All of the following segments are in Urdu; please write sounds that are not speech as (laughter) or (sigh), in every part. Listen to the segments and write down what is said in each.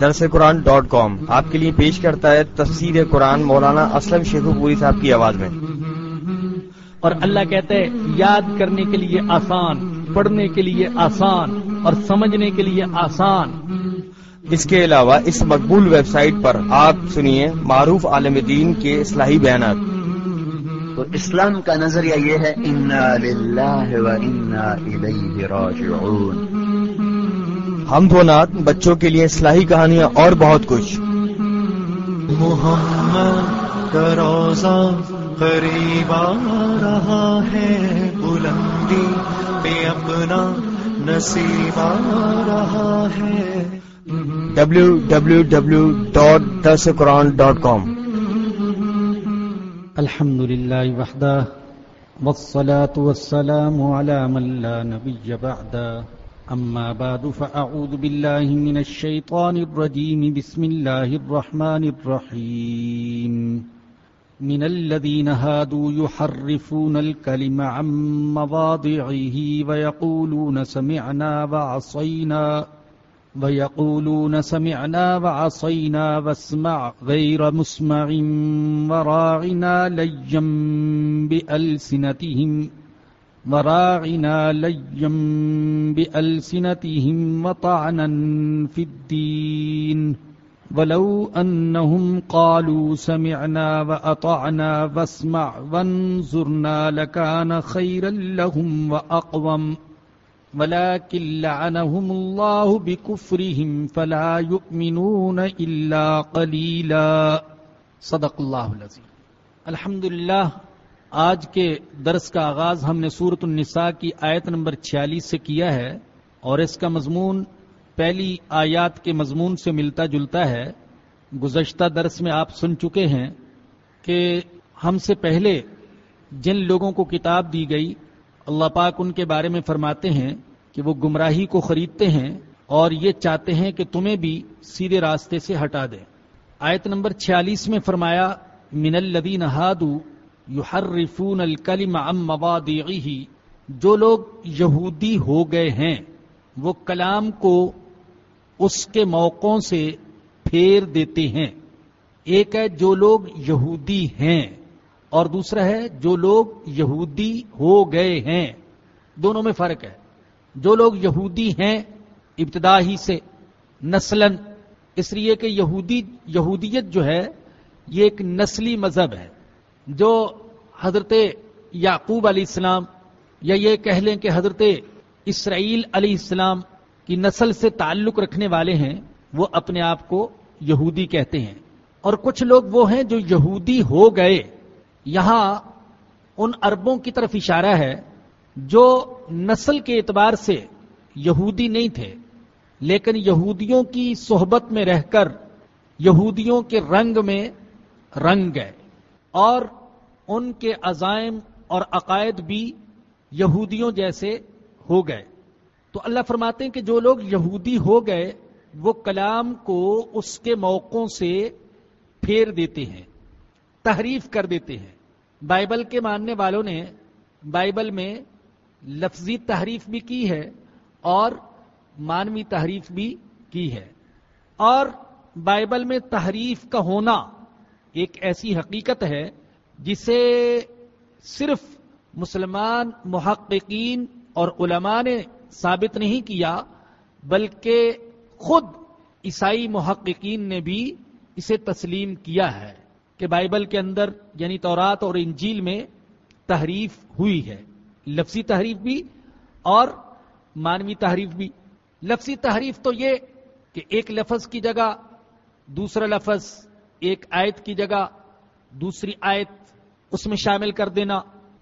درس قرآن ڈاٹ کام آپ کے لیے پیش کرتا ہے تفسیر قرآن مولانا اسلم شیخ پوری صاحب کی آواز میں۔ اور اللہ کہتے ہیں یاد کرنے کے لیے آسان پڑھنے کے لیے آسان اور سمجھنے کے لیے آسان۔ اس کے علاوہ اس مقبول ویب سائٹ پر آپ سنیے معروف عالم دین کے اصلاحی بیانات۔ تو اسلام کا نظریہ یہ ہے انا للہ و انا الیہ راجعون۔ ہم دو نات بچوں کے لیے اصلاحی کہانیاں اور بہت کچھ۔ محمد کا روزہ قریب آ رہا ہے بلندی پہ اپنا نصیب آ رہا ہے۔ ڈبلو ڈبلو ڈبلو ڈاٹ درس قرآن ڈاٹ کام الحمد لله وحده والصلاة والسلام على من لا نبي بعده أما بعد، فأعوذ بالله من الشيطان الرجيم. بسم الله الرحمن الرحيم. من الذين هادوا يحرفون الكلم عن مواضعه ويقولون سمعنا وعصينا، ويقولون سمعنا وعصينا واسمع غير مسمع وراعنا ليا بألسنتهم. وراعنا ليا بألسنتهم وطعنا في الدين. ولو أنهم قالوا سمعنا وأطعنا واسمع وانظرنا لكان خيرا لهم وأقوم. ولكن لعنهم الله بكفرهم فلا يؤمنون إلا قليلا. صدق اللہ العظیم الحمدللہ آج کے درس کا آغاز ہم نے سورت النساء کی آیت نمبر 46 سے کیا ہے اور اس کا مضمون پہلی آیات کے مضمون سے ملتا جلتا ہے۔ گزشتہ درس میں آپ سن چکے ہیں کہ ہم سے پہلے جن لوگوں کو کتاب دی گئی، اللہ پاک ان کے بارے میں فرماتے ہیں کہ وہ گمراہی کو خریدتے ہیں اور یہ چاہتے ہیں کہ تمہیں بھی سیدھے راستے سے ہٹا دیں۔ آیت نمبر 46 میں فرمایا، من الذین ہادو یحرفون الکلم عن مواضعه۔ جو لوگ یہودی ہو گئے ہیں، وہ کلام کو اس کے موقعوں سے پھیر دیتے ہیں۔ ایک ہے جو لوگ یہودی ہیں، اور دوسرا ہے جو لوگ یہودی ہو گئے ہیں۔ دونوں میں فرق ہے۔ جو لوگ یہودی ہیں ابتدا ہی سے نسل اس لیے کہ یہودی، یہودیت جو ہے، یہ ایک نسلی مذہب ہے۔ جو حضرت یعقوب علیہ السلام یا یہ کہہ لیں کہ حضرت اسرائیل علیہ السلام کی نسل سے تعلق رکھنے والے ہیں، وہ اپنے آپ کو یہودی کہتے ہیں۔ اور کچھ لوگ وہ ہیں جو یہودی ہو گئے۔ یہاں ان اربوں کی طرف اشارہ ہے جو نسل کے اعتبار سے یہودی نہیں تھے، لیکن یہودیوں کی صحبت میں رہ کر یہودیوں کے رنگ میں رنگ گئے۔ اور ان کے عزائم اور عقائد بھی یہودیوں جیسے ہو گئے۔ تو اللہ فرماتے ہیں کہ جو لوگ یہودی ہو گئے، وہ کلام کو اس کے موقعوں سے پھیر دیتے ہیں، تحریف کر دیتے ہیں۔ بائبل کے ماننے والوں نے بائبل میں لفظی تحریف بھی کی ہے اور مانوی تحریف بھی کی ہے۔ اور بائبل میں تحریف کا ہونا ایک ایسی حقیقت ہے جسے صرف مسلمان محققین اور علماء نے ثابت نہیں کیا، بلکہ خود عیسائی محققین نے بھی اسے تسلیم کیا ہے کہ بائبل کے اندر یعنی تورات اور انجیل میں تحریف ہوئی ہے۔ لفظی تحریف بھی اور مانوی تحریف بھی۔ لفظی تحریف تو یہ کہ ایک لفظ کی جگہ، دوسرا لفظ، ایک آیت کی جگہ دوسری آیت اس میں شامل کر دینا۔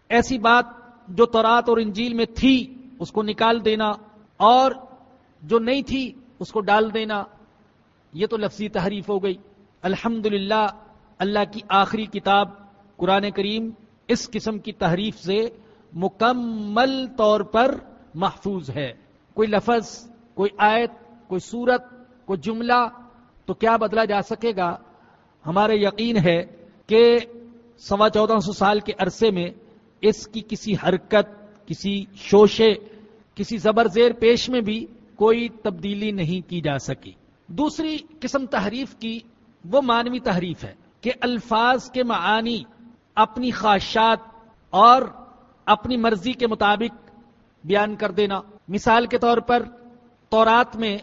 ایسی بات جو تورات اور انجیل میں تھی، اس کو نکال دینا اور جو نہیں تھی، اس کو ڈال دینا۔ یہ تو لفظی تحریف ہو گئی۔ الحمد اللہ کی آخری کتاب قرآن کریم اس قسم کی تحریف سے مکمل طور پر محفوظ ہے۔ کوئی لفظ، کوئی آیت، کوئی صورت، کوئی جملہ تو کیا بدلا جا سکے گا؟ ہمارے یقین ہے کہ سوا چودہ سو سال کے عرصے میں اس کی کسی حرکت، کسی شوشے، کسی زبر زیر پیش میں بھی کوئی تبدیلی نہیں کی جا سکی۔ دوسری قسم تحریف کی وہ مانوی تحریف ہے کہ الفاظ کے معانی اپنی خواہشات اور اپنی مرضی کے مطابق بیان کر دینا۔ مثال کے طور پر تورات میں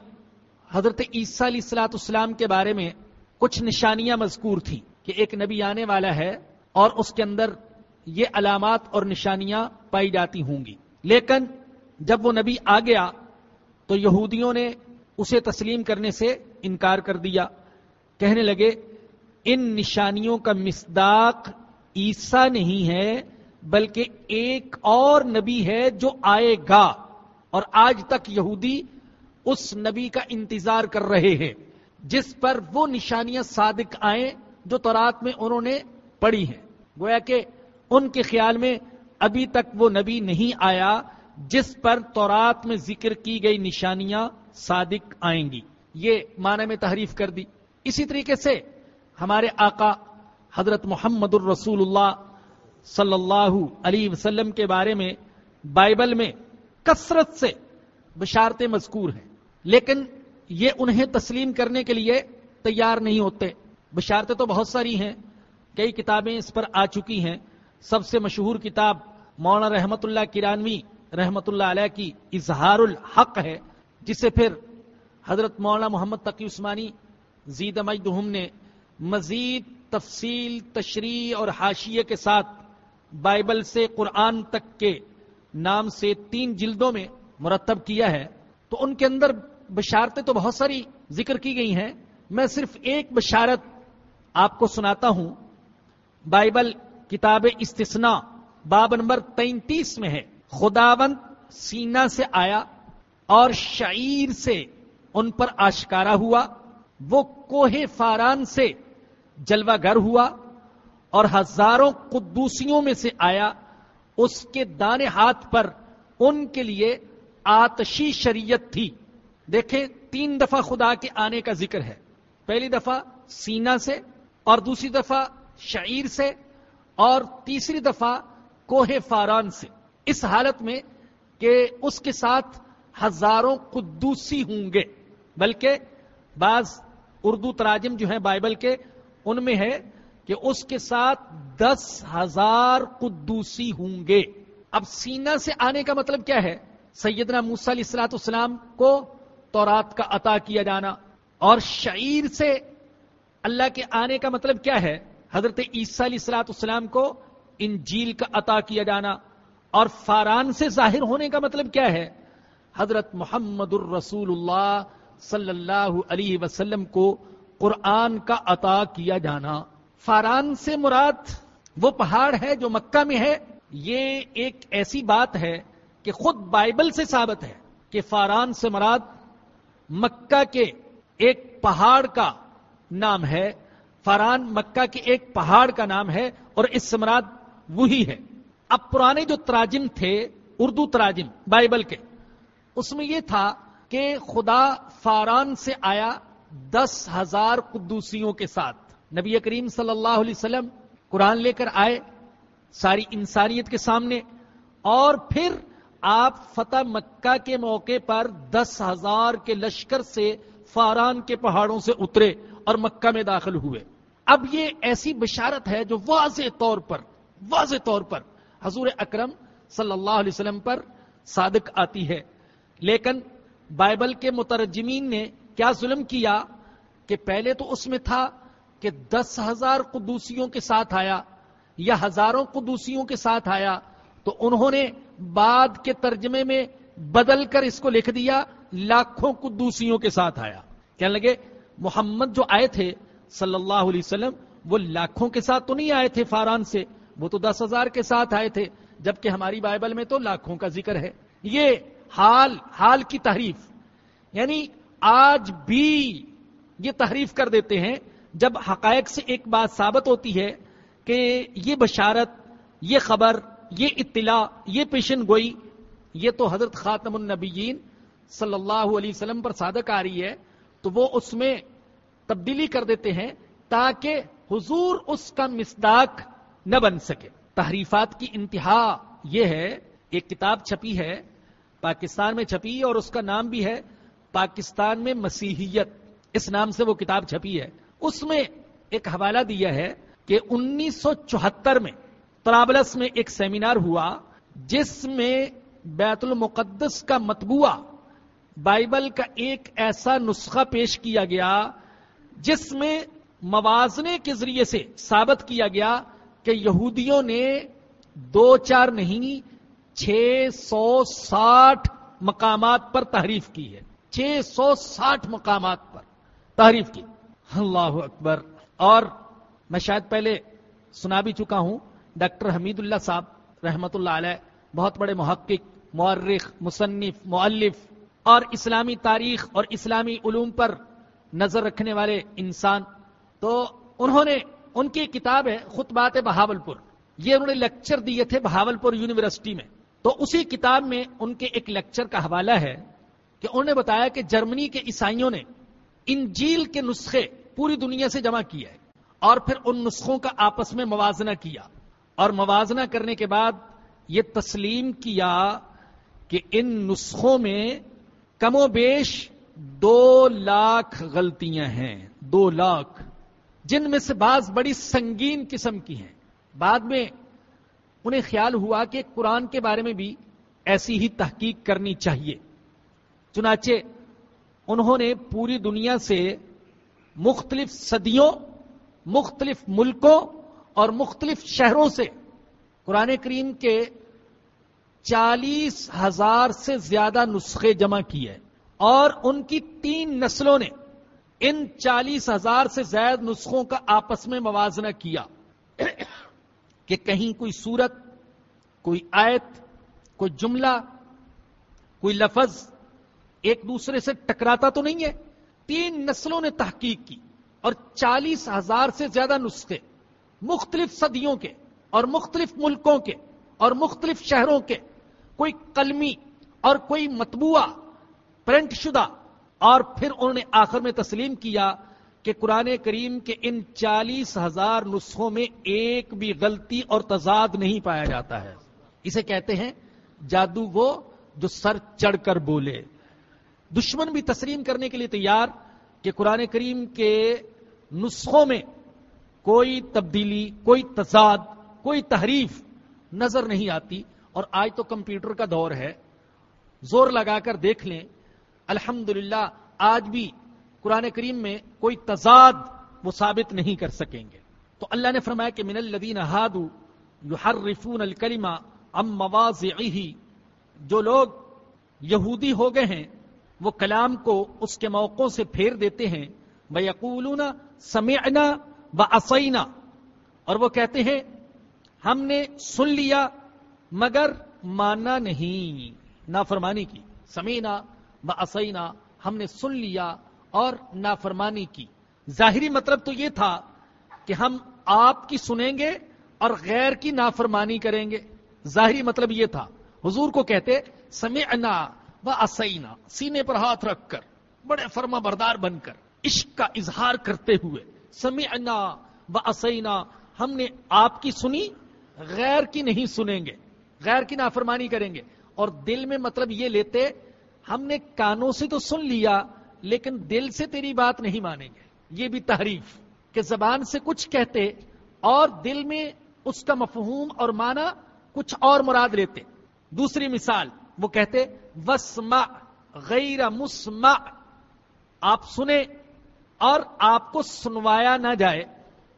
حضرت عیسیٰ علیہ السلاۃ اسلام کے بارے میں کچھ نشانیاں مذکور تھیں۔ کہ ایک نبی آنے والا ہے اور اس کے اندر یہ علامات اور نشانیاں پائی جاتی ہوں گی۔ لیکن جب وہ نبی آ گیا تو یہودیوں نے اسے تسلیم کرنے سے انکار کر دیا۔ کہنے لگے، ان نشانیوں کا مصداق عیسا نہیں ہے، بلکہ ایک اور نبی ہے جو آئے گا۔ اور آج تک یہودی اس نبی کا انتظار کر رہے ہیں، جس پر وہ نشانیاں صادق آئیں۔ جو تورات میں انہوں نے پڑھی ہیں۔ گویا کہ ان کے خیال میں ابھی تک وہ نبی نہیں آیا جس پر تورات میں ذکر کی گئی نشانیاں صادق آئیں گی۔ یہ معنی میں تحریف کر دی۔ اسی طریقے سے ہمارے آقا حضرت محمد الرسول اللہ صلی اللہ علیہ وسلم کے بارے میں بائبل میں کثرت سے بشارتیں مذکور ہیں، لیکن یہ انہیں تسلیم کرنے کے لیے تیار نہیں ہوتے۔ بشارتیں تو بہت ساری ہیں، کئی کتابیں اس پر آ چکی ہیں۔ سب سے مشہور کتاب مولانا رحمت اللہ کرانوی رحمت اللہ علیہ کی اظہار الحق ہے، جسے پھر حضرت مولانا محمد تقی عثمانی، زید مجدہم نے مزید تفصیل، تشریح اور حاشیے کے ساتھ بائبل سے قرآن تک کے نام سے تین جلدوں میں مرتب کیا ہے۔ تو ان کے اندر بشارتیں تو بہت ساری ذکر کی گئی ہیں۔ میں صرف ایک بشارت آپ کو سناتا ہوں۔ بائبل کتاب استثنا باب نمبر تینتیس میں ہے۔ خداوند سینا سے آیا اور شعیر سے ان پر آشکارا ہوا۔ وہ کوہ فاران سے جلوہ گر ہوا اور ہزاروں قدوسیوں میں سے آیا۔ اس کے دانے ہاتھ پر ان کے لیے آتشی شریعت تھی۔ دیکھیں، تین دفعہ خدا کے آنے کا ذکر ہے۔ پہلی دفعہ سینا سے اور دوسری دفعہ شعیر سے اور تیسری دفعہ کوہ فاران سے۔ اس حالت میں کہ اس کے ساتھ ہزاروں قدوسی ہوں گے، بلکہ بعض اردو تراجم جو ہیں بائبل کے، ان میں ہے کہ اس کے ساتھ دس ہزار قدوسی ہوں گے۔ اب سینا سے آنے کا مطلب کیا ہے؟ سیدنا موسا علیہ السلاط اسلام کو تورات کا عطا کیا جانا اور شعیر سے اللہ کے آنے کا مطلب کیا ہے؟ حضرت عیسیٰ علیہ السلاط اسلام کو انجیل کا عطا کیا جانا اور فاران سے ظاہر ہونے کا مطلب کیا ہے؟ حضرت محمد الرسول اللہ صلی اللہ علیہ وسلم کو قرآن کا عطا کیا جانا۔ فاران سے مراد وہ پہاڑ ہے جو مکہ میں ہے۔ یہ ایک ایسی بات ہے کہ خود بائبل سے ثابت ہے کہ فاران سے مراد مکہ کے ایک پہاڑ کا نام ہے، فاران مکہ کے ایک پہاڑ کا نام ہے اور اس سے مراد وہی ہے۔ اب پرانے جو تراجم تھے، اردو تراجم، بائبل کے، اس میں یہ تھا کہ خدا فاران سے آیا دس ہزار قدوسیوں کے ساتھ۔ نبی کریم صلی اللہ علیہ وسلم قرآن لے کر آئے ساری انسانیت کے سامنے اور پھر آپ فتح مکہ کے موقع پر دس ہزار کے لشکر سے فاران کے پہاڑوں سے اترے۔ اور مکہ میں داخل ہوئے۔ اب یہ ایسی بشارت ہے جو واضح طور پر، واضح طور پر حضور اکرم صلی اللہ علیہ وسلم پر صادق آتی ہے۔ لیکن بائبل کے مترجمین نے کیا ظلم کیا کہ پہلے تو اس میں تھا کہ دس ہزار قدوسیوں کے ساتھ آیا یا ہزاروں قدوسیوں کے ساتھ آیا، تو انہوں نے بعد کے ترجمے میں بدل کر اس کو لکھ دیا، لاکھوں قدوسیوں کے ساتھ آیا۔ کہنے لگے محمد جو آئے تھے صلی اللہ علیہ وسلم، وہ لاکھوں کے ساتھ تو نہیں آئے تھے فاران سے، وہ تو دس ہزار کے ساتھ آئے تھے، جبکہ ہماری بائبل میں تو لاکھوں کا ذکر ہے۔ یہ حال حال کی تحریف۔ یعنی آج بھی یہ تحریف کر دیتے ہیں، جب حقائق سے ایک بات ثابت ہوتی ہے کہ یہ بشارت، یہ خبر، یہ اطلاع، یہ پیشن گوئی، یہ تو حضرت خاتم النبیین صلی اللہ علیہ وسلم پر صادق آ رہی ہے، تو وہ اس میں تبدیلی کر دیتے ہیں تاکہ حضور اس کا مصداق نہ بن سکے۔ تحریفات کی انتہا یہ ہے، ایک کتاب چھپی ہے، پاکستان میں چھپی اور اس کا نام بھی ہے پاکستان میں مسیحیت۔ اس نام سے وہ کتاب چھپی ہے۔ اس میں ایک حوالہ دیا ہے کہ انیس سو چوہتر میں طرابلس میں ایک سیمینار ہوا جس میں بیت المقدس کا متبوعہ بائبل کا ایک ایسا نسخہ پیش کیا گیا جس میں موازنے کے ذریعے سے ثابت کیا گیا کہ یہودیوں نے دو چار نہیں، چھ سو ساٹھ مقامات پر تحریف کی ہے۔ چھ سو ساٹھ مقامات پر تحریف کی۔ اللہ اکبر۔ اور میں شاید پہلے سنا بھی چکا ہوں، ڈاکٹر حمید اللہ صاحب رحمت اللہ علیہ بہت بڑے محقق مورخ مصنف معلف اور اسلامی تاریخ اور اسلامی علوم پر نظر رکھنے والے انسان تو انہوں نے ان کی کتاب ہے خطبات بہاول پور یہ انہوں نے لیکچر دیے تھے بہاول پور یونیورسٹی میں تو اسی کتاب میں ان کے ایک لیکچر کا حوالہ ہے کہ انہوں نے بتایا کہ جرمنی کے عیسائیوں نے انجیل کے نسخے پوری دنیا سے جمع کیا ہے اور پھر ان نسخوں کا آپس میں موازنہ کیا اور موازنہ کرنے کے بعد یہ تسلیم کیا کہ ان نسخوں میں کم و بیش دو لاکھ غلطیاں ہیں، دو لاکھ۔ جن میں سے بعض بڑی سنگین قسم کی ہیں۔ بعد میں انہیں خیال ہوا کہ قرآن کے بارے میں بھی ایسی ہی تحقیق کرنی چاہیے۔ چنانچہ انہوں نے پوری دنیا سے مختلف صدیوں، مختلف ملکوں اور مختلف شہروں سے قرآن کریم کے چالیس ہزار سے زیادہ نسخے جمع کیے۔ اور ان کی تین نسلوں نے ان چالیس ہزار سے زائد نسخوں کا آپس میں موازنہ کیا (clears throat) کہ کہیں کوئی صورت، کوئی آیت، کوئی جملہ، کوئی لفظ ایک دوسرے سے ٹکراتا تو نہیں ہے۔ تین نسلوں نے تحقیق کی اور چالیس ہزار سے زیادہ نسخے مختلف صدیوں کے اور مختلف ملکوں کے اور مختلف شہروں کے، کوئی قلمی اور کوئی متبوعہ پرنٹ شدہ اور پھر انہوں نے آخر میں تسلیم کیا کہ قرآن کریم کے ان چالیس ہزار نسخوں میں ایک بھی غلطی اور تضاد نہیں پایا جاتا ہے۔ اسے کہتے ہیں جادو وہ جو سر چڑھ کر بولے۔ دشمن بھی تسلیم کرنے کے لیے تیار کہ قرآن کریم کے نسخوں میں کوئی تبدیلی، کوئی تضاد، کوئی تحریف نظر نہیں آتی۔ اور آج تو کمپیوٹر کا دور ہے۔ زور لگا کر دیکھ لیں الحمد آج بھی قرآن کریم میں کوئی تضاد وہ ثابت نہیں کر سکیں گے۔ تو اللہ نے فرمایا کہ من الدین ہادو یحرفون الکلمہ ام مواضعه۔ جو لوگ یہودی ہو گئے ہیں، وہ کلام کو اس کے موقعوں سے پھیر دیتے ہیں۔ وہ سمعنا و اسینا اور وہ کہتے ہیں، ہم نے سن لیا مگر مانا نہیں۔ نافرمانی کی۔ سمینا و ہم نے سن لیا اور نافرمانی کی۔ ظاہری مطلب تو یہ تھا کہ ہم آپ کی سنیں گے اور غیر کی نافرمانی کریں گے۔ ظاہری مطلب یہ تھا۔ حضور کو کہتے، سمعنا و اسینا سینے پر ہاتھ رکھ کر، بڑے فرما بردار بن کر، عشق کا اظہار کرتے ہوئے۔ سمعنا و اسینا ہم نے آپ کی سنی، غیر کی نہیں سنیں گے۔ غیر کی نافرمانی کریں گے۔ اور دل میں مطلب یہ لیتے ہم نے کانوں سے تو سن لیا، لیکن دل سے تیری بات نہیں مانیں گے۔ یہ بھی تحریف کہ زبان سے کچھ کہتے اور دل میں اس کا مفہوم اور معنی کچھ اور مراد لیتے۔ دوسری مثال، وہ کہتے وسما غیر مسما آپ سنے اور آپ کو سنوایا نہ جائے۔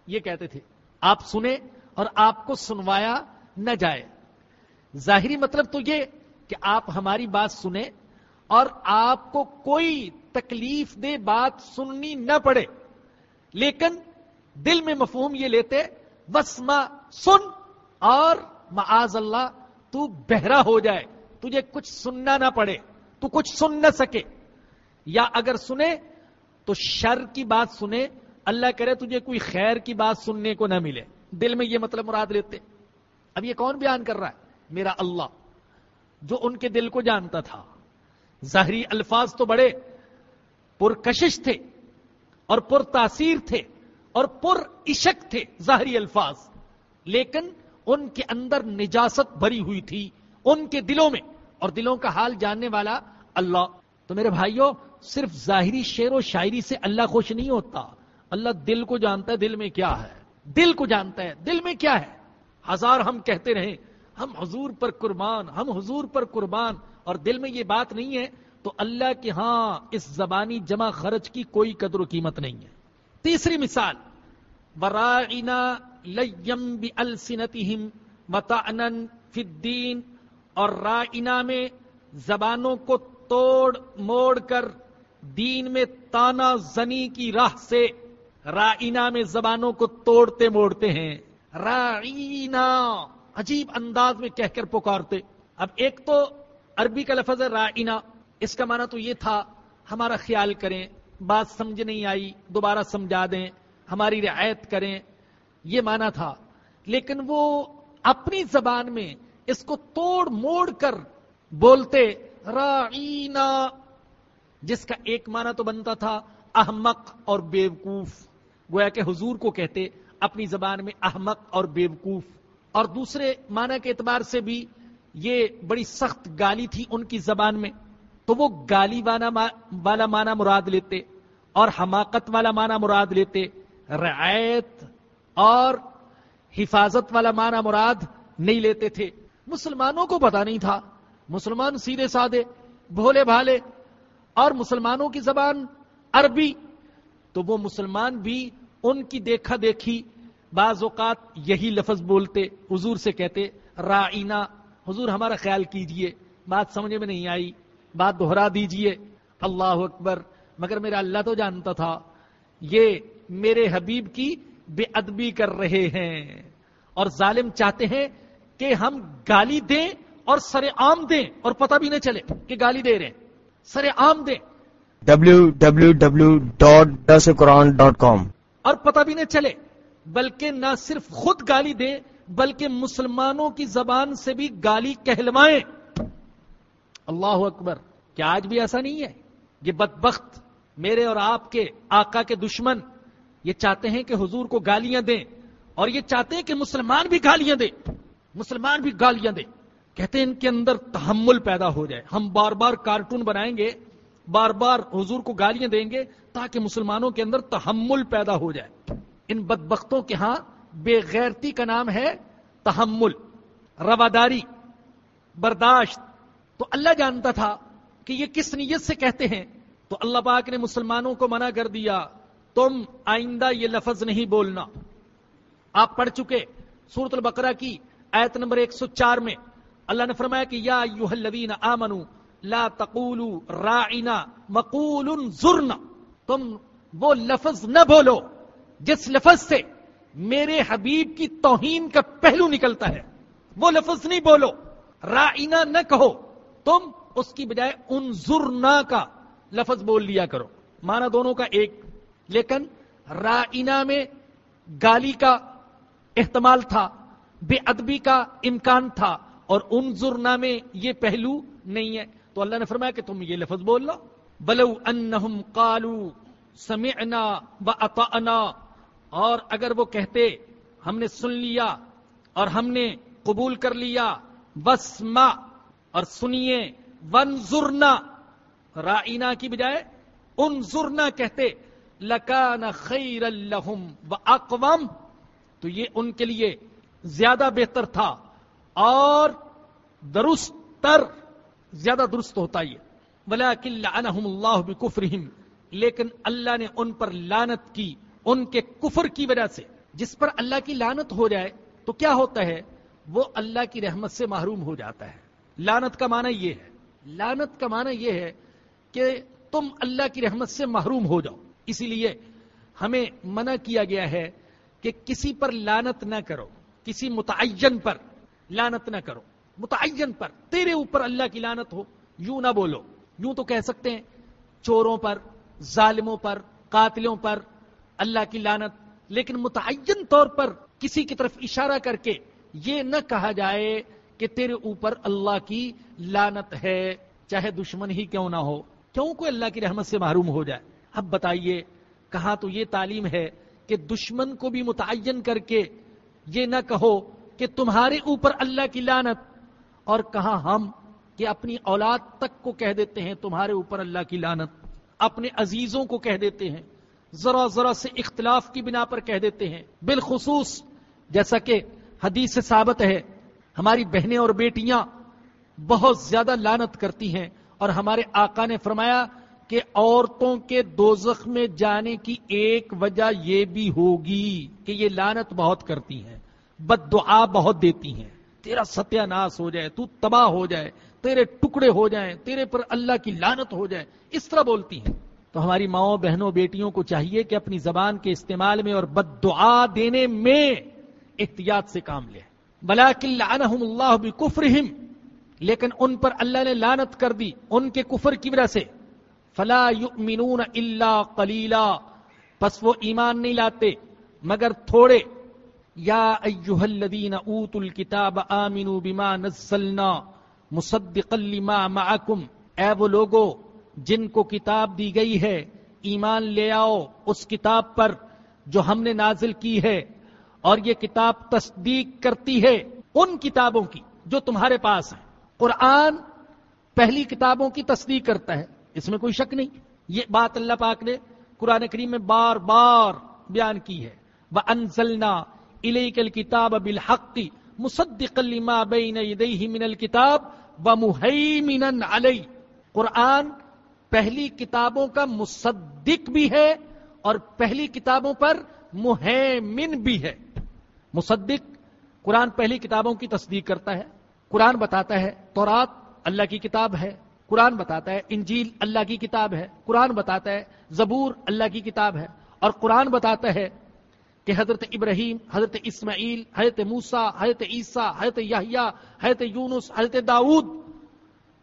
یہ کہتے تھے، آپ سنے اور آپ کو سنوایا نہ جائے۔ ظاہری مطلب تو یہ کہ آپ ہماری بات سنیں اور آپ کو کوئی تکلیف دے بات سننی نہ پڑے۔ لیکن دل میں مفہوم یہ لیتے وسما سن اور معاذ اللہ، تو بہرا ہو جائے، تجھے کچھ سننا نہ پڑے، تو کچھ سن نہ سکے۔ یا اگر سنے، تو شر کی بات سنے، اللہ کرے تجھے کوئی خیر کی بات سننے کو نہ ملے۔ دل میں یہ مطلب مراد لیتے۔ اب یہ کون بیان کر رہا ہے؟ میرا اللہ، جو ان کے دل کو جانتا تھا۔ ظاہری الفاظ تو بڑے پرکشش تھے اور پر تاثیر تھے اور پر عشق تھے ظاہری الفاظ۔ لیکن ان کے اندر نجاست بھری ہوئی تھی ان کے دلوں میں اور دلوں کا حال جاننے والا اللہ۔ تو میرے بھائیوں، صرف ظاہری شعر و شاعری سے اللہ خوش نہیں ہوتا۔ اللہ دل کو جانتا ہے دل میں کیا ہے۔ دل کو جانتا ہے دل میں کیا ہے۔ ہزار ہم کہتے رہے ہم حضور پر قربان، ہم حضور پر قربان۔ اور دل میں یہ بات نہیں ہے تو اللہ کے ہاں اس زبانی جمع خرچ کی کوئی قدر و قیمت نہیں ہے۔ تیسری مثال برائنا لیم السنتیم متعن فدین اور رائنا میں زبانوں کو توڑ موڑ کر دین میں تانا زنی کی راہ سے رائنا میں زبانوں کو توڑتے موڑتے ہیں۔ رائنا عجیب انداز میں کہہ کر پکارتے۔ اب ایک تو عربی کا لفظ ہے رائنا، اس کا معنی تو یہ تھا، ہمارا خیال کریں، بات سمجھ نہیں آئی، دوبارہ سمجھا دیں، ہماری رعایت کریں، یہ معنی تھا۔ لیکن وہ اپنی زبان میں اس کو توڑ موڑ کر بولتے رائنا، جس کا ایک معنی تو بنتا تھا احمق اور بیوقوف۔ گویا کہ حضور کو کہتے اپنی زبان میں احمق اور بیوقوف۔ اور دوسرے معنی کے اعتبار سے بھی یہ بڑی سخت گالی تھی ان کی زبان میں، تو وہ گالی والا معنی مراد لیتے اور حماقت والا معنی مراد لیتے، رعایت اور حفاظت والا معنی مراد نہیں لیتے تھے۔ مسلمانوں کو پتا نہیں تھا، مسلمان سیدھے سادے، بھولے بھالے اور مسلمانوں کی زبان عربی۔ تو وہ مسلمان بھی ان کی دیکھا دیکھی بعض اوقات یہی لفظ بولتے، حضور سے کہتے رائنا حضور ہمارا خیال کیجیے بات سمجھ میں نہیں آئی بات دہرا دیجیے اللہ اکبر مگر میرا اللہ تو جانتا تھا یہ میرے حبیب کی بے ادبی کر رہے ہیں اور ظالم چاہتے ہیں کہ ہم گالی دیں اور سر عام دیں اور پتہ بھی نہ چلے کہ گالی دے رہے ہیں سر عام دیں۔ www.dasquran.com اور پتہ بھی نہ چلے بلکہ نہ صرف خود گالی دیں بلکہ مسلمانوں کی زبان سے بھی گالی کہلوائیں۔ اللہ اکبر، کیا آج بھی ایسا نہیں ہے؟ یہ بدبخت میرے اور آپ کے آقا کے دشمن، یہ چاہتے ہیں کہ حضور کو گالیاں دیں اور یہ چاہتے ہیں کہ مسلمان بھی گالیاں دیں۔ مسلمان بھی گالیاں دیں۔ کہتے ہیں ان کے اندر تحمل پیدا ہو جائے۔ ہم بار بار کارٹون بنائیں گے، بار بار حضور کو گالیاں دیں گے تاکہ مسلمانوں کے اندر تحمل پیدا ہو جائے۔ ان بدبختوں کے ہاں بے غیرتی کا نام ہے تحمل، رواداری، برداشت۔ تو اللہ جانتا تھا کہ یہ کس نیت سے کہتے ہیں؟ تو اللہ پاک نے مسلمانوں کو منع کر دیا، تم آئندہ یہ لفظ نہیں بولنا۔ آپ پڑھ چکے سورت البقرہ کی آیت نمبر ایک سو چار میں۔ اللہ نے فرمایا کہ یا الذین آمنو لا تقولو رائنا مقول زرنا تم وہ لفظ نہ بولو جس لفظ سے میرے حبیب کی توہین کا پہلو نکلتا ہے۔ وہ لفظ نہیں بولو۔ رائنا نہ کہو۔ تم اس کی بجائے ان کا لفظ بول لیا کرو۔ مانا دونوں کا ایک۔ لیکن رائنا میں گالی کا احتمال تھا، بے ادبی کا امکان تھا اور ان میں یہ پہلو نہیں ہے۔ تو اللہ نے فرمایا کہ تم یہ لفظ بول لو۔ بلو انہم قالو سمعنا و اور اگر وہ کہتے ہم نے سن لیا اور ہم نے قبول کر لیا وسما اور سنیے، ونظرنا رائنا کی بجائے، انظرنا کہتے لکان خیر الحم و اقوام تو یہ ان کے لیے زیادہ بہتر تھا اور درست تر، زیادہ درست ہوتا یہ۔ بلا اللہ بکفرہم، لیکن اللہ نے ان پر لانت کی۔ ان کے کفر کی وجہ سے جس پر اللہ کی لانت ہو جائے تو کیا ہوتا ہے؟ وہ اللہ کی رحمت سے محروم ہو جاتا ہے۔ لانت کا معنی یہ ہے۔ لانت کا معنی یہ ہے کہ تم اللہ کی رحمت سے محروم ہو جاؤ۔ اسی لیے ہمیں منع کیا گیا ہے کہ کسی پر لانت نہ کرو۔ کسی متعین پر لانت نہ کرو۔ متعین پر، تیرے اوپر اللہ کی لانت ہو۔ یوں نہ بولو۔ یوں تو کہہ سکتے ہیں، چوروں پر، ظالموں پر، قاتلوں پر اللہ کی لانت لیکن متعین طور پر کسی کی طرف اشارہ کر کے یہ نہ کہا جائے کہ تیرے اوپر اللہ کی لانت ہے، چاہے دشمن ہی کیوں نہ ہو۔ کیوں کوئی اللہ کی رحمت سے محروم ہو جائے؟ اب بتائیے، کہاں تو یہ تعلیم ہے کہ دشمن کو بھی متعین کر کے یہ نہ کہو کہ تمہارے اوپر اللہ کی لانت اور کہاں ہم کہ اپنی اولاد تک کو کہہ دیتے ہیں تمہارے اوپر اللہ کی لانت اپنے عزیزوں کو کہہ دیتے ہیں۔ ذرا ذرا سے اختلاف کی بنا پر کہہ دیتے ہیں۔ بالخصوص جیسا کہ حدیث سے ثابت ہے، ہماری بہنیں اور بیٹیاں بہت زیادہ لانت کرتی ہیں اور ہمارے آقا نے فرمایا کہ عورتوں کے دوزخ میں جانے کی ایک وجہ یہ بھی ہوگی کہ یہ لانت بہت کرتی ہیں بد دعا بہت دیتی ہیں۔ تیرا ستیہ ناس ہو جائے، تو تباہ ہو جائے، تیرے ٹکڑے ہو جائیں، تیرے پر اللہ کی لانت ہو جائے، اس طرح بولتی ہیں۔ تو ہماری ماؤں بہنوں بیٹیوں کو چاہیے کہ اپنی زبان کے استعمال میں اور بد دعا دینے میں احتیاط سے کام لے۔ بلا لعنہم اللہ بکفرہم، لیکن ان پر اللہ نے لانت کر دی ان کے کفر کی وجہ سے۔ فلا یؤمنون الا قلیلا، پس وہ ایمان نہیں لاتے، مگر تھوڑے۔ یا ایوہ الذین اوتوا الكتاب آمنوا بما نزلنا مصدقا لما معکم۔ اے وہ لوگو جن کو کتاب دی گئی ہے، ایمان لے آؤ اس کتاب پر جو ہم نے نازل کی ہے۔ اور یہ کتاب تصدیق کرتی ہے ان کتابوں کی جو تمہارے پاس ہیں۔ قرآن پہلی کتابوں کی تصدیق کرتا ہے۔ اس میں کوئی شک نہیں۔ یہ بات اللہ پاک نے قرآن کریم میں بار بار بیان کی ہے۔ وہ انزلنا الیکل کتاب بالحق مصدق لما بین یدیہ من الکتاب علی قرآن پہلی کتابوں کا مصدق بھی ہے اور پہلی کتابوں پر مہیمن بھی ہے۔ مصدق قرآن پہلی کتابوں کی تصدیق کرتا ہے، قرآن بتاتا ہے، تورات اللہ کی کتاب ہے، قرآن بتاتا ہے، انجیل اللہ کی کتاب ہے، قرآن بتاتا ہے، زبور اللہ کی کتاب ہے۔ اور قرآن بتاتا ہے کہ حضرت ابراہیم، حضرت اسماعیل، حضرت موسا حضرت عیسیٰ، حضرت یحییٰ، حضرت یونس، حضرت داؤد،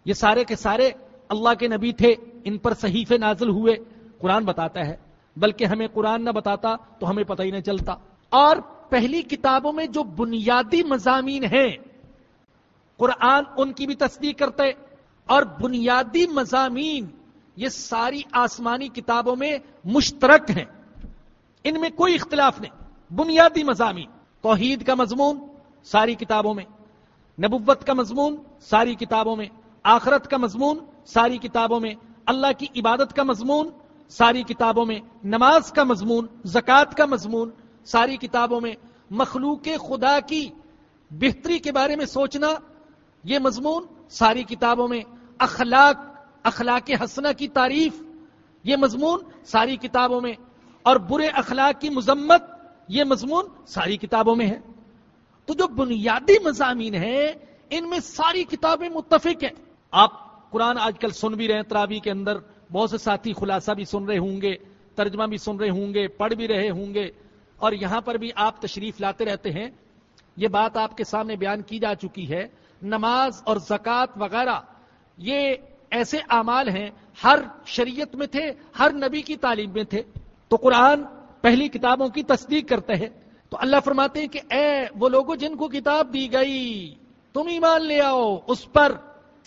یہ سارے کے سارے اللہ کے نبی تھے۔ ان پر صحیفے نازل ہوئے، قرآن بتاتا ہے۔ بلکہ ہمیں قرآن نہ بتاتا تو ہمیں پتہ ہی نہیں چلتا۔ اور پہلی کتابوں میں جو بنیادی مضامین ہیں، قرآن ان کی بھی تصدیق کرتے اور بنیادی مضامین، یہ ساری آسمانی کتابوں میں مشترک ہیں۔ ان میں کوئی اختلاف نہیں۔ بنیادی مضامین، توحید کا مضمون، ساری کتابوں میں۔ نبوت کا مضمون، ساری کتابوں میں۔ آخرت کا مضمون، ساری کتابوں میں۔ اللہ کی عبادت کا مضمون، ساری کتابوں میں نماز کا مضمون، زکوٰۃ کا مضمون، ساری کتابوں میں مخلوق خدا کی بہتری کے بارے میں سوچنا، یہ مضمون، ساری کتابوں میں اخلاق اخلاق حسنہ کی تعریف، یہ مضمون، ساری کتابوں میں اور برے اخلاق کی مذمت، یہ مضمون، ساری کتابوں میں ہے۔ تو جو بنیادی مضامین ہیں، ان میں ساری کتابیں متفق ہیں۔ آپ قرآن آج کل سن بھی رہے ہیں، تراوی کے اندر بہت سے ساتھی خلاصہ بھی سن رہے ہوں گے، ترجمہ بھی سن رہے ہوں گے، پڑھ بھی رہے ہوں گے، اور یہاں پر بھی آپ تشریف لاتے رہتے ہیں۔ یہ بات آپ کے سامنے بیان کی جا چکی ہے۔ نماز اور زکوٰۃ وغیرہ، یہ ایسے اعمال ہیں، ہر شریعت میں تھے، ہر نبی کی تعلیم میں تھے۔ تو قرآن پہلی کتابوں کی تصدیق کرتے ہیں تو اللہ فرماتے ہیں کہ اے وہ لوگوں جن کو کتاب دی گئی، تم ایمان لے آؤ، اس پر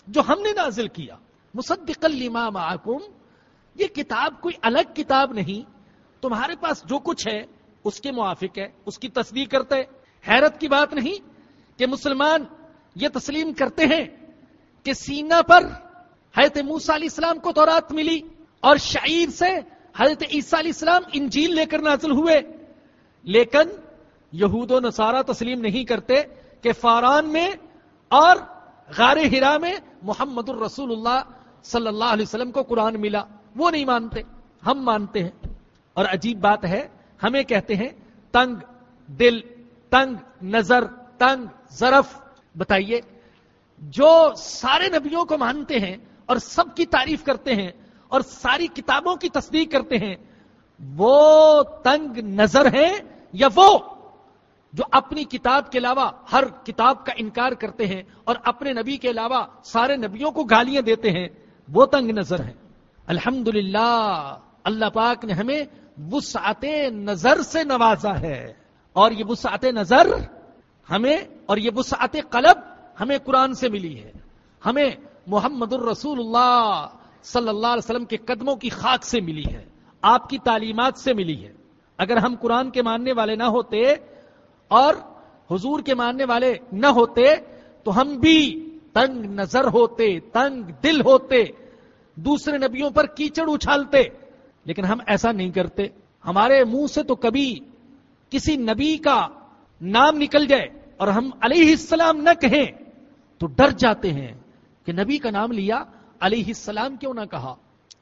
جو ہم نے نازل کیا۔ مصدق لما معکم، یہ کتاب کوئی الگ کتاب نہیں۔ تمہارے پاس جو کچھ ہے، اس کے موافق ہے، اس کی تصدیق کرتے۔ حیرت کی بات نہیں کہ مسلمان یہ تسلیم کرتے ہیں کہ سینا پر حضرت موسا علیہ السلام کو تورات ملی اور شعیر سے حضرت عیسیٰ علیہ السلام انجیل لے کر نازل ہوئے۔ لیکن یہود و نصارہ تسلیم نہیں کرتے کہ فاران میں اور غار ہرا میں محمد الرسول اللہ صلی اللہ علیہ وسلم کو قرآن ملا۔ وہ نہیں مانتے، ہم مانتے ہیں۔ اور عجیب بات ہے، ہمیں کہتے ہیں، تنگ دل، تنگ نظر، تنگ ظرف۔ بتائیے، جو سارے نبیوں کو مانتے ہیں اور سب کی تعریف کرتے ہیں اور ساری کتابوں کی تصدیق کرتے ہیں، وہ تنگ نظر ہیں یا وہ جو اپنی کتاب کے علاوہ ہر کتاب کا انکار کرتے ہیں اور اپنے نبی کے علاوہ سارے نبیوں کو گالیاں دیتے ہیں، وہ تنگ نظر ہیں۔ الحمد اللہ پاک نے ہمیں وسعت نظر سے نوازا ہے۔ اور یہ وسعت نظر ہمیں اور یہ وسعت قلب ہمیں قرآن سے ملی ہے۔ ہمیں محمد الرسول اللہ صلی اللہ علیہ وسلم کے قدموں کی خاک سے ملی ہے۔ آپ کی تعلیمات سے ملی ہے۔ اگر ہم قرآن کے ماننے والے نہ ہوتے اور حضور کے ماننے والے نہ ہوتے تو ہم بھی تنگ نظر ہوتے، تنگ دل ہوتے، دوسرے نبیوں پر کیچڑ اچھالتے، لیکن ہم ایسا نہیں کرتے۔ ہمارے منہ سے تو کبھی کسی نبی کا نام نکل جائے اور ہم علیہ السلام نہ کہیں تو ڈر جاتے ہیں کہ نبی کا نام لیا، علیہ السلام کیوں نہ کہا۔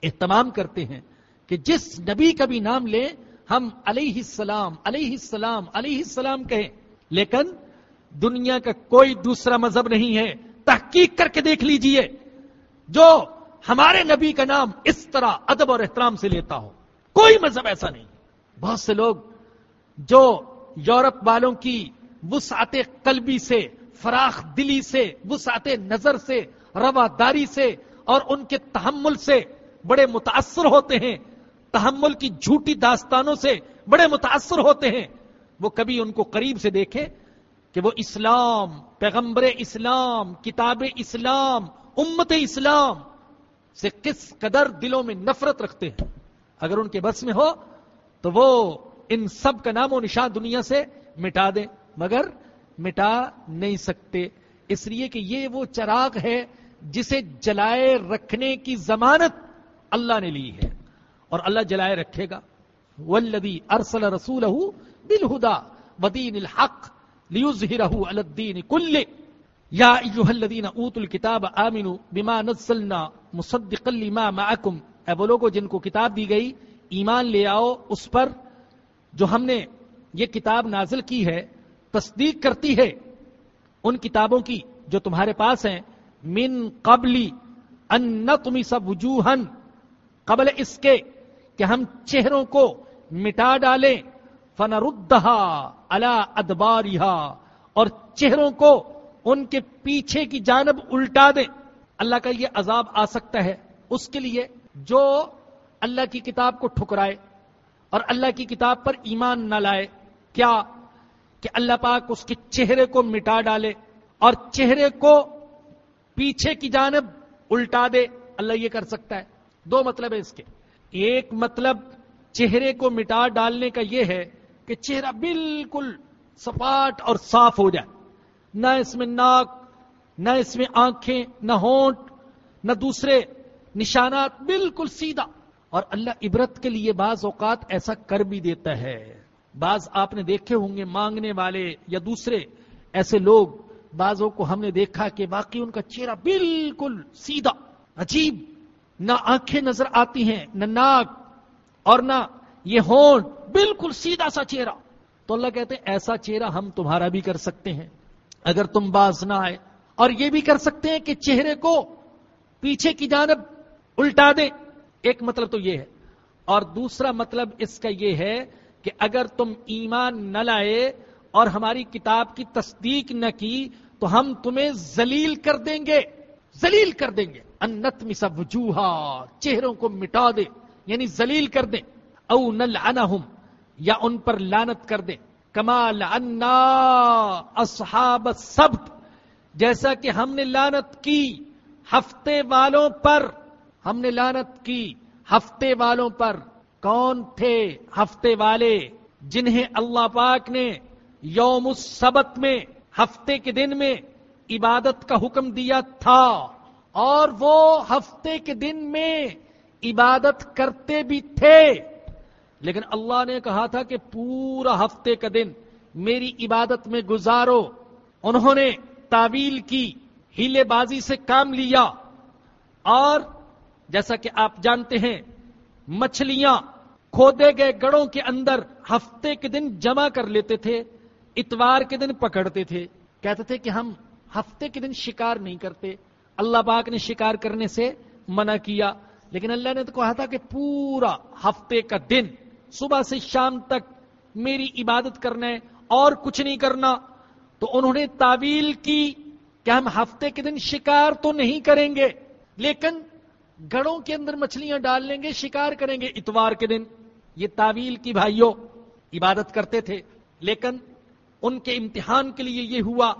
اہتمام کرتے ہیں کہ جس نبی کا بھی نام لیں ہم علیہ السلام علیہ السلام علیہ السلام کہیں۔ لیکن دنیا کا کوئی دوسرا مذہب نہیں ہے۔ تحقیق کر کے دیکھ لیجیے۔ جو ہمارے نبی کا نام اس طرح ادب اور احترام سے لیتا ہو۔ کوئی مذہب ایسا نہیں۔ بہت سے لوگ جو یورپ والوں کی وسعت قلبی سے، فراخ دلی سے، وسعت نظر سے، رواداری سے اور ان کے تحمل سے بڑے متاثر ہوتے ہیں۔ تحمل کی جھوٹی داستانوں سے بڑے متاثر ہوتے ہیں۔ وہ کبھی ان کو قریب سے دیکھے کہ وہ اسلام، پیغمبر اسلام، کتاب اسلام، امت اسلام سے کس قدر دلوں میں نفرت رکھتے ہیں۔ اگر ان کے بس میں ہو تو وہ ان سب کا نام و نشان دنیا سے مٹا دیں۔ مگر مٹا نہیں سکتے۔ اس لیے کہ یہ وہ چراغ ہے جسے جلائے رکھنے کی ضمانت اللہ نے لی ہے۔ اور اللہ جلائے رکھے گا۔ والذی ارسل رسولہ بالہدا ودین الحق لیظہرہ علی الدین کل یا ایوہ الذین اوتوا الكتاب آمنوا بما نزلنا مصدقا لما معکم اے وہ لوگوں جن کو کتاب دی گئی، ایمان لے آؤ اس پر جو ہم نے یہ کتاب نازل کی ہے، تصدیق کرتی ہے۔ ان کتابوں کی جو تمہارے پاس ہیں، من قبلی ان تم سب وجوہن قبل اس کے کہ ہم چہروں کو مٹا ڈالیں فنردہا علا ادباریہا اور چہروں کو ان کے پیچھے کی جانب الٹا دیں۔ اللہ کا یہ عذاب آ سکتا ہے۔ اس کے لیے جو اللہ کی کتاب کو ٹھکرائے اور اللہ کی کتاب پر ایمان نہ لائے، کیا کہ اللہ پاک اس کے چہرے کو مٹا ڈالے اور چہرے کو پیچھے کی جانب الٹا دے۔ اللہ یہ کر سکتا ہے۔ دو مطلب ہے اس کے۔ ایک مطلب چہرے کو مٹا ڈالنے کا یہ ہے کہ چہرہ بالکل سپاٹ اور صاف ہو جائے۔ نہ اس میں ناک، نہ اس میں آنکھیں، نہ ہونٹ، نہ دوسرے نشانات، بالکل سیدھا۔ اور اللہ عبرت کے لیے بعض اوقات ایسا کر بھی دیتا ہے۔ بعض آپ نے دیکھے ہوں گے مانگنے والے یا دوسرے ایسے لوگ، بعضوں کو ہم نے دیکھا کہ باقی ان کا چہرہ بالکل سیدھا، عجیب نہ آنکھیں نظر آتی ہیں، نہ ناک اور نہ یہ ہونٹ، بالکل سیدھا سا چہرہ۔ تو اللہ کہتے ہیں، ایسا چہرہ ہم تمہارا بھی کر سکتے ہیں۔ اگر تم باز نہ آئے، اور یہ بھی کر سکتے ہیں کہ چہرے کو پیچھے کی جانب الٹا دیں۔ ایک مطلب تو یہ ہے۔ اور دوسرا مطلب اس کا یہ ہے کہ اگر تم ایمان نہ لائے اور ہماری کتاب کی تصدیق نہ کی، تو ہم تمہیں زلیل کر دیں گے۔ زلیل کر دیں گے۔ انت مسا وجوہا، چہروں کو مٹا دے یعنی زلیل کر دیں او نلعنہم، یا ان پر لانت کر دیں کما لعنا اصحاب السبت، جیسا کہ ہم نے لانت کی ہفتے والوں پر۔ ہم نے لانت کی ہفتے والوں پر۔ کون تھے ہفتے والے جنہیں اللہ پاک نے یوم السبت میں، ہفتے کے دن میں عبادت کا حکم دیا تھا؟ اور وہ ہفتے کے دن میں عبادت کرتے بھی تھے۔ لیکن اللہ نے کہا تھا کہ پورا ہفتے کا دن میری عبادت میں گزارو۔ انہوں نے تعویل کی، ہیلے بازی سے کام لیا۔ اور جیسا کہ آپ جانتے ہیں، مچھلیاں کھودے گئے گڑوں کے اندر ہفتے کے دن جمع کر لیتے تھے، اتوار کے دن پکڑتے تھے۔ کہتے تھے کہ ہم ہفتے کے دن شکار نہیں کرتے۔ اللہ پاک نے شکار کرنے سے منع کیا۔ لیکن اللہ نے تو کہا تھا کہ پورا ہفتے کا دن صبح سے شام تک میری عبادت کرنا ہے اور کچھ نہیں کرنا۔ تو انہوں نے تعویل کی کہ ہم ہفتے کے دن شکار تو نہیں کریں گے، لیکن گڑوں کے اندر مچھلیاں ڈال لیں گے، شکار کریں گے اتوار کے دن۔ یہ تعویل کی بھائیوں عبادت کرتے تھے، لیکن ان کے امتحان کے لیے یہ ہوا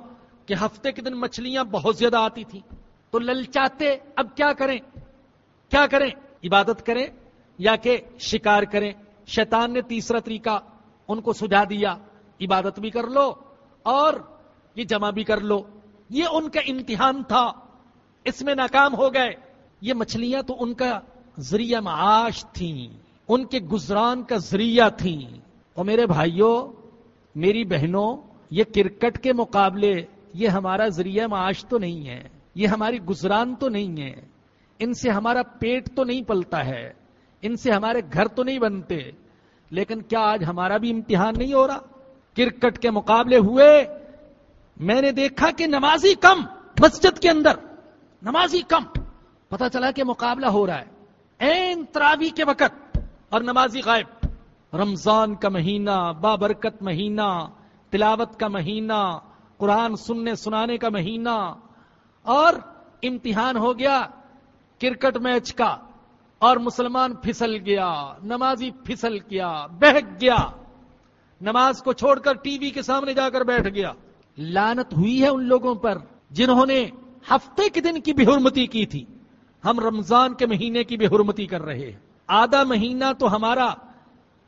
کہ ہفتے کے دن مچھلیاں بہت زیادہ آتی تھیں۔ تو للچاتے اب کیا کریں؟ کیا کریں؟ عبادت کریں یا کہ شکار کریں؟ شیطان نے تیسرا طریقہ ان کو سجا دیا، عبادت بھی کر لو اور یہ جمع بھی کر لو۔ یہ ان کا امتحان تھا۔ اس میں ناکام ہو گئے۔ یہ مچھلیاں تو ان کا ذریعہ معاش تھیں۔ ان کے گزران کا ذریعہ تھیں۔ اور میرے بھائیوں میری بہنوں، یہ کرکٹ کے مقابلے، یہ ہمارا ذریعہ معاش تو نہیں ہے۔ یہ ہماری گزران تو نہیں ہے۔ ان سے ہمارا پیٹ تو نہیں پلتا ہے۔ ان سے ہمارے گھر تو نہیں بنتے۔ لیکن کیا آج ہمارا بھی امتحان نہیں ہو رہا؟ کرکٹ کے مقابلے ہوئے۔ میں نے دیکھا کہ نمازی کم مسجد کے اندر۔ نمازی کم۔ پتا چلا کہ مقابلہ ہو رہا ہے۔ این تراوی کے وقت اور نمازی غائب۔ رمضان کا مہینہ، بابرکت مہینہ، تلاوت کا مہینہ، قرآن سننے سنانے کا مہینہ اور امتحان ہو گیا، کرکٹ میچ کا، اور مسلمان پھسل گیا، نمازی پھسل گیا، بہک گیا۔ نماز کو چھوڑ کر ٹی وی کے سامنے جا کر بیٹھ گیا۔ لانت ہوئی ہے ان لوگوں پر جنہوں نے ہفتے کے دن کی بے حرمتی کی تھی۔ ہم رمضان کے مہینے کی بے حرمتی کر رہے ہیں۔ آدھا مہینہ تو ہمارا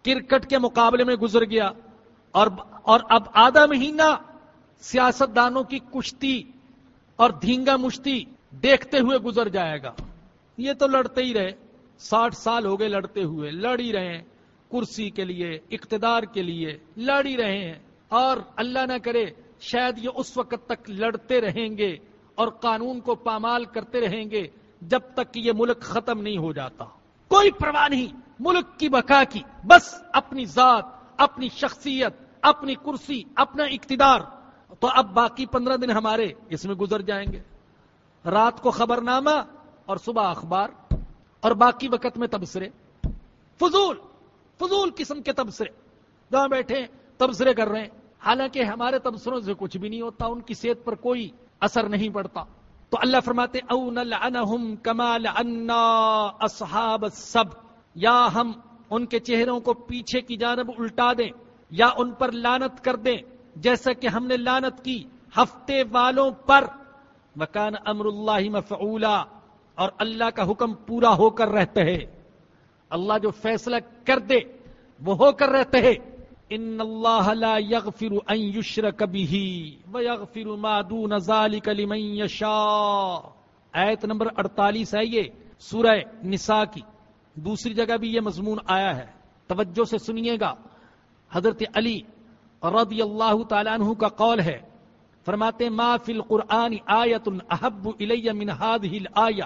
کرکٹ کے مقابلے میں گزر گیا۔ اور اور اب آدھا مہینہ سیاست دانوں کی کشتی اور دھینگا مشتی دیکھتے ہوئے گزر جائے گا۔ یہ تو لڑتے ہی رہے۔ ساٹھ سال ہو گئے لڑتے ہوئے، لڑ ہی رہے ہیں۔ کرسی کے لیے، اقتدار کے لیے لڑ ہی رہے ہیں۔ اور اللہ نہ کرے، شاید یہ اس وقت تک لڑتے رہیں گے اور قانون کو پامال کرتے رہیں گے جب تک کہ یہ ملک ختم نہیں ہو جاتا۔ کوئی پرواہ نہیں، ملک کی بقا کی۔ بس اپنی ذات، اپنی شخصیت، اپنی کرسی، اپنا اقتدار۔ تو اب باقی پندرہ دن ہمارے اس میں گزر جائیں گے۔ رات کو خبر نامہ اور صبح اخبار اور باقی وقت میں تبصرے۔ فضول فضول قسم کے تبصرے۔ جہاں بیٹھے تبصرے کر رہے ہیں۔ حالانکہ ہمارے تبصروں سے کچھ بھی نہیں ہوتا، ان کی صحت پر کوئی اثر نہیں پڑتا۔ تو اللہ فرماتے او نلعنہم کما لعنا اصحاب السب یا ہم ان کے چہروں کو پیچھے کی جانب الٹا دیں، یا ان پر لانت کر دیں۔ جیسا کہ ہم نے لانت کی ہفتے والوں پر مکان امر اللہ مفعولا اور اللہ کا حکم پورا ہو کر رہتے ہیں۔ اللہ جو فیصلہ کر دے وہ ہو کر رہتے ہیں۔ ان اللہ لا یغفر ان یشرک به ویغفر ما دون ذلك لمن یشاء۔ ایت نمبر 48 ہے یہ سورہ نساء کی۔ دوسری جگہ بھی یہ مضمون آیا ہے۔ توجہ سے سنیے گا۔ حضرت علی رضی اللہ تعالیٰ عنہ کا قول ہے، فرماتے ما فی القرآن آیت احب الی من هذه الآیہ۔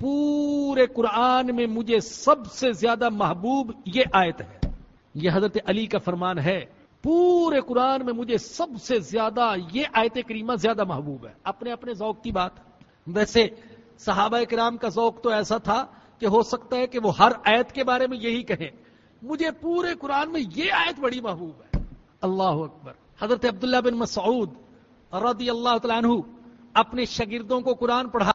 پورے قرآن میں مجھے سب سے زیادہ محبوب یہ آیت ہے۔ یہ حضرت علی کا فرمان ہے۔ پورے قرآن میں مجھے سب سے زیادہ یہ آیت کریمہ زیادہ محبوب ہے۔ اپنے اپنے ذوق کی بات۔ ویسے صحابہ کرام کا ذوق تو ایسا تھا کہ ہو سکتا ہے کہ وہ ہر آیت کے بارے میں یہی کہیں مجھے پورے قرآن میں یہ آیت بڑی محبوب ہے۔ اللہ اکبر۔ حضرت عبداللہ بن مسعود رضی اللہ تعالیٰ عنہ اپنے شاگردوں کو قرآن پڑھا